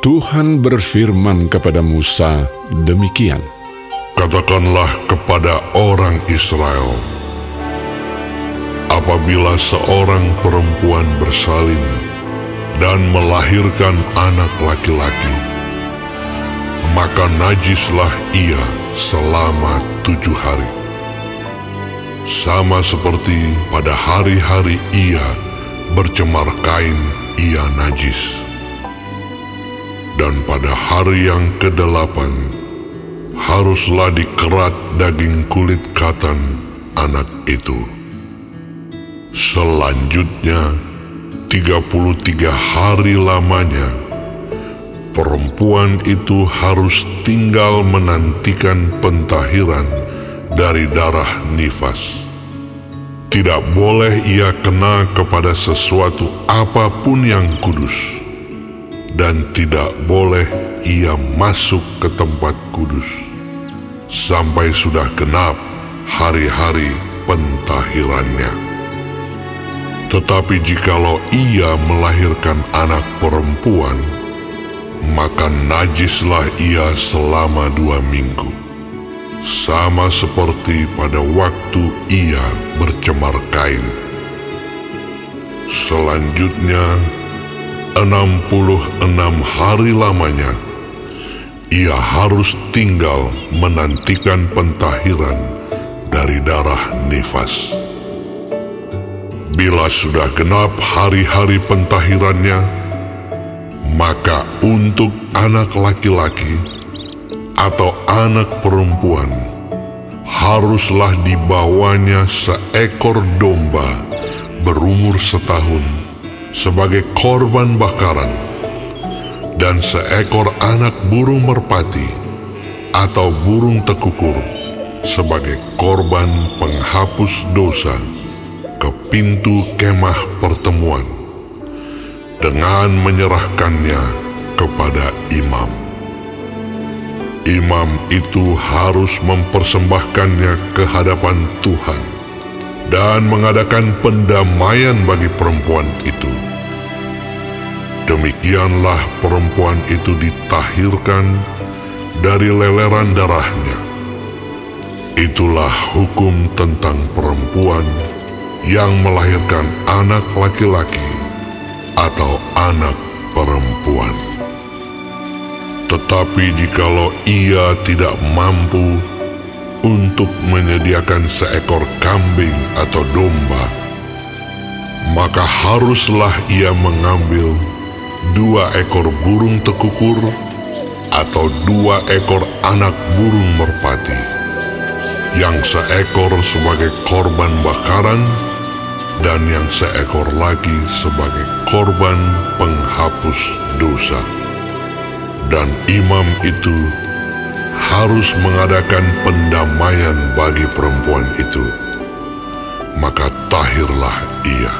Tuhan berfirman kepada Musa demikian, Katakanlah kepada orang Israel, apabila seorang perempuan bersalin dan melahirkan anak laki-laki, maka najislah ia selama tujuh hari. Sama seperti pada hari-hari ia bercemar kain, ia najis. Dan pada hari yang kedelapan, haruslah dikerat daging kulit katan anak itu. Selanjutnya, 33 hari lamanya, perempuan itu harus tinggal menantikan pentahiran dari darah nifas. Tidak boleh ia kena kepada sesuatu apa pun yang kudus, dan tidak boleh ia masuk ke tempat kudus sampai sudah genap hari-hari pentahirannya. Tetapi jikalau ia melahirkan anak perempuan, maka najislah ia selama dua minggu. Sama seperti pada waktu ia bercemar kain. Selanjutnya, enam puluh enam hari lamanya, ia harus tinggal menantikan pentahiran dari darah nifas. Bila sudah genap hari-hari pentahirannya, maka untuk anak laki-laki atau anak perempuan haruslah dibawanya seekor domba berumur setahun sebagai korban bakaran dan seekor anak burung merpati atau burung tekukur sebagai korban penghapus dosa ke pintu kemah pertemuan dengan menyerahkannya kepada imam. Imam itu harus mempersembahkannya ke hadapan Tuhan dan mengadakan pendamaian bagi perempuan itu. Demikianlah perempuan itu ditahirkan dari leleran darahnya. Itulah hukum tentang perempuan yang melahirkan anak laki-laki atau anak perempuan. Tetapi jikalau ia tidak mampu untuk menyediakan seekor kambing atau domba, maka haruslah ia mengambil dua ekor burung tekukur atau dua ekor anak burung merpati, yang seekor sebagai korban bakaran dan yang seekor lagi sebagai korban penghapus dosa. Dan imam itu harus mengadakan pendamaian bagi perempuan itu, maka tahirlah ia.